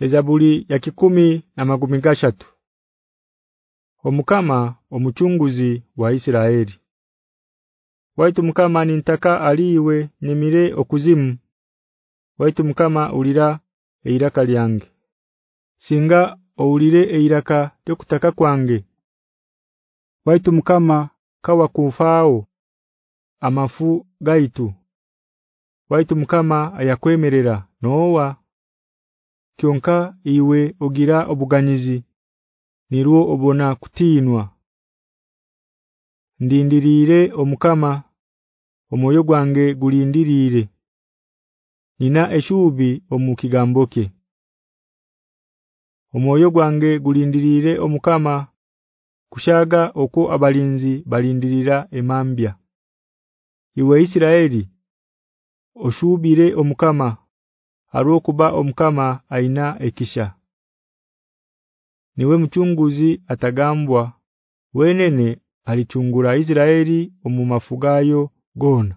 Ezabuli ya kikumi na magumi gashatu. Omukama omuchunguzi wa Isiraeli. Waitu mukama nintaka aliwe nimire okuzimu. Waitu mukama ulira eiraka lyange. Singa oulire eiraka tekutaka kwange. Waitu mukama kawa kufao amafu gaitu. Waitu mukama ayakwemerera nowa kyonka iwe ogira obuganyizi niruo obona kutinwa ndindirire omukama omoyo gwange gulindirire. Nina eshubi omukigamboke omoyo gwange gulindirire omukama kushaga oko abalinzi balindirira emambya. Iwe Isiraeli oshubire omukama arokuba omkama aina ekisha. Niwe mchunguzi atagambwa wenene alichungura Isiraeli omumafugayo gona